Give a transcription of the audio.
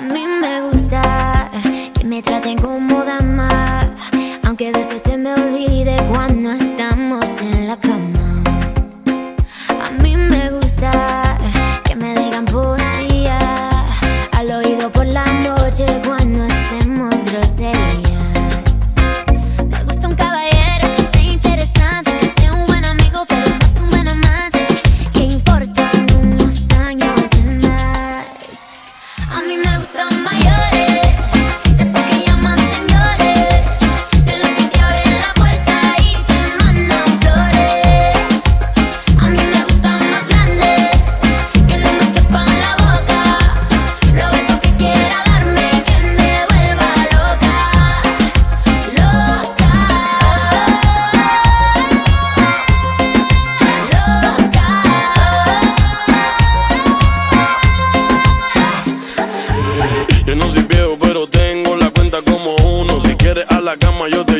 mí me gusta que me traten como A mí me la cama, yo te